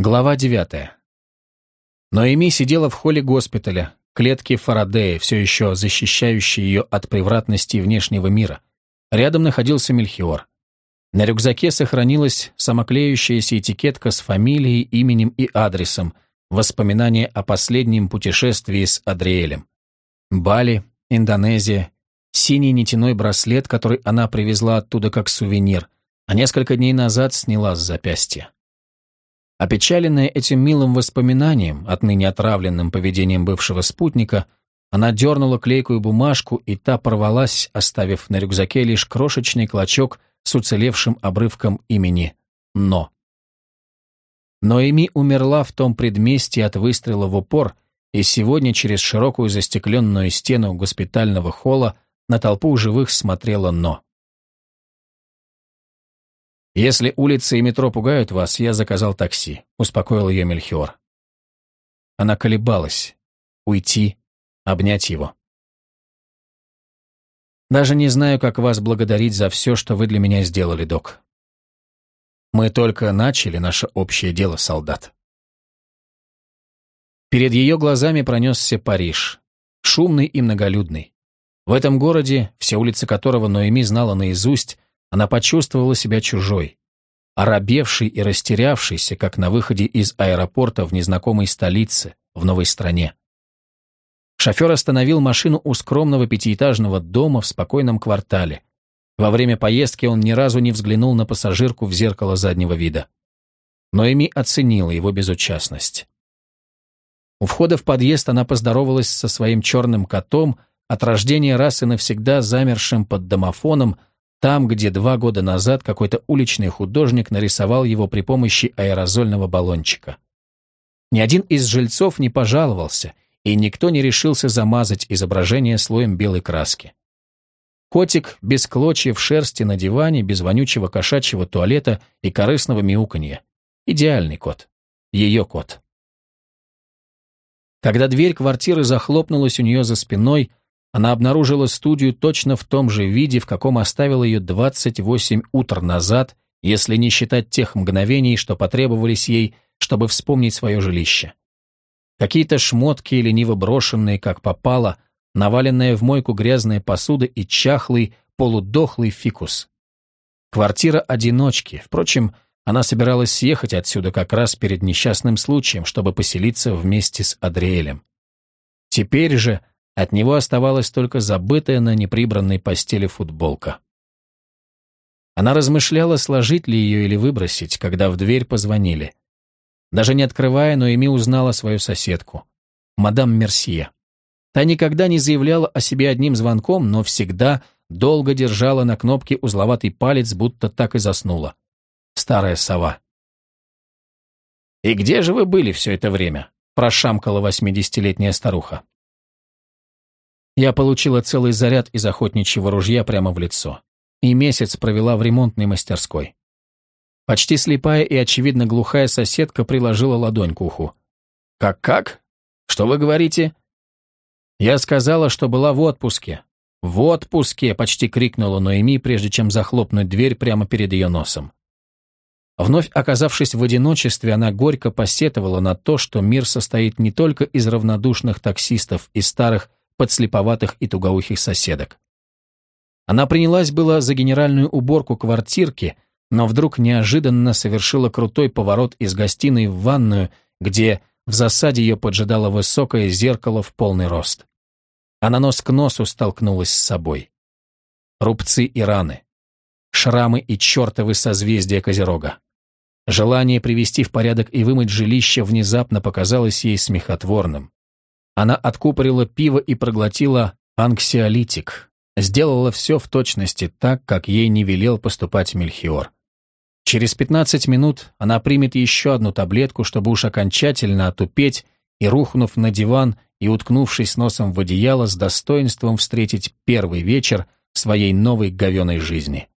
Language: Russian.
Глава девятая. Ноэми сидела в холле госпиталя, клетки Фарадея, все еще защищающей ее от превратности внешнего мира. Рядом находился Мельхиор. На рюкзаке сохранилась самоклеющаяся этикетка с фамилией, именем и адресом, воспоминание о последнем путешествии с Адриэлем. Бали, Индонезия, синий нитяной браслет, который она привезла оттуда как сувенир, а несколько дней назад сняла с запястья. Опечаленная этим милым воспоминанием, отныне отравленным поведением бывшего спутника, она дернула клейкую бумажку, и та порвалась, оставив на рюкзаке лишь крошечный клочок с уцелевшим обрывком имени «Но». Ноэми умерла в том предместье от выстрела в упор, и сегодня через широкую застекленную стену госпитального холла на толпу живых смотрела «Но». «Если улицы и метро пугают вас, я заказал такси», — успокоил ее Мельхиор. Она колебалась. Уйти, обнять его. «Даже не знаю, как вас благодарить за все, что вы для меня сделали, док. Мы только начали наше общее дело, солдат». Перед ее глазами пронесся Париж, шумный и многолюдный. В этом городе, все улицы которого Ноэми знала наизусть, она почувствовала себя чужой, оробевшей и растерявшейся, как на выходе из аэропорта в незнакомой столице, в новой стране. Шофер остановил машину у скромного пятиэтажного дома в спокойном квартале. Во время поездки он ни разу не взглянул на пассажирку в зеркало заднего вида. Но Эми оценила его безучастность. У входа в подъезд она поздоровалась со своим черным котом, от рождения раз и навсегда замершим под домофоном, там, где два года назад какой-то уличный художник нарисовал его при помощи аэрозольного баллончика. Ни один из жильцов не пожаловался, и никто не решился замазать изображение слоем белой краски. Котик без клочьев шерсти на диване, без вонючего кошачьего туалета и корыстного мяуканья. Идеальный кот. Ее кот. Когда дверь квартиры захлопнулась у нее за спиной, она обнаружила студию точно в том же виде, в каком оставила ее 28 утр назад, если не считать тех мгновений, что потребовались ей, чтобы вспомнить свое жилище. Какие-то шмотки, лениво брошенные, как попало, наваленная в мойку грязная посуда и чахлый, полудохлый фикус. Квартира одиночки. Впрочем, она собиралась съехать отсюда как раз перед несчастным случаем, чтобы поселиться вместе с Адриэлем. Теперь же от него оставалась только забытая на неприбранной постели футболка. Она размышляла, сложить ли ее или выбросить, когда в дверь позвонили. Даже не открывая, Ноэми узнала свою соседку, мадам Мерсье. Та никогда не заявляла о себе одним звонком, но всегда долго держала на кнопке узловатый палец, будто так и заснула. Старая сова. «И где же вы были все это время?» – прошамкала восьмидесятилетняя старуха. Я получила целый заряд из охотничьего ружья прямо в лицо. И месяц провела в ремонтной мастерской. Почти слепая и, очевидно, глухая соседка приложила ладонь к уху. «Как-как? Что вы говорите?» Я сказала, что была в отпуске. «В отпуске!» — почти крикнула Ноэми, прежде чем захлопнуть дверь прямо перед ее носом. Вновь оказавшись в одиночестве, она горько посетовала на то, что мир состоит не только из равнодушных таксистов и старых подслеповатых и тугоухих соседок. Она принялась было за генеральную уборку квартирки, но вдруг неожиданно совершила крутой поворот из гостиной в ванную, где в засаде ее поджидало высокое зеркало в полный рост. Она нос к носу столкнулась с собой. Рубцы и раны. Шрамы и чертовы созвездия Козерога. Желание привести в порядок и вымыть жилище внезапно показалось ей смехотворным. Она откупорила пиво и проглотила анксиолитик. Сделала все в точности так, как ей не велел поступать Мельхиор. Через 15 минут она примет еще одну таблетку, чтобы уж окончательно отупеть и, рухнув на диван и уткнувшись носом в одеяло, с достоинством встретить первый вечер своей новой говеной жизни.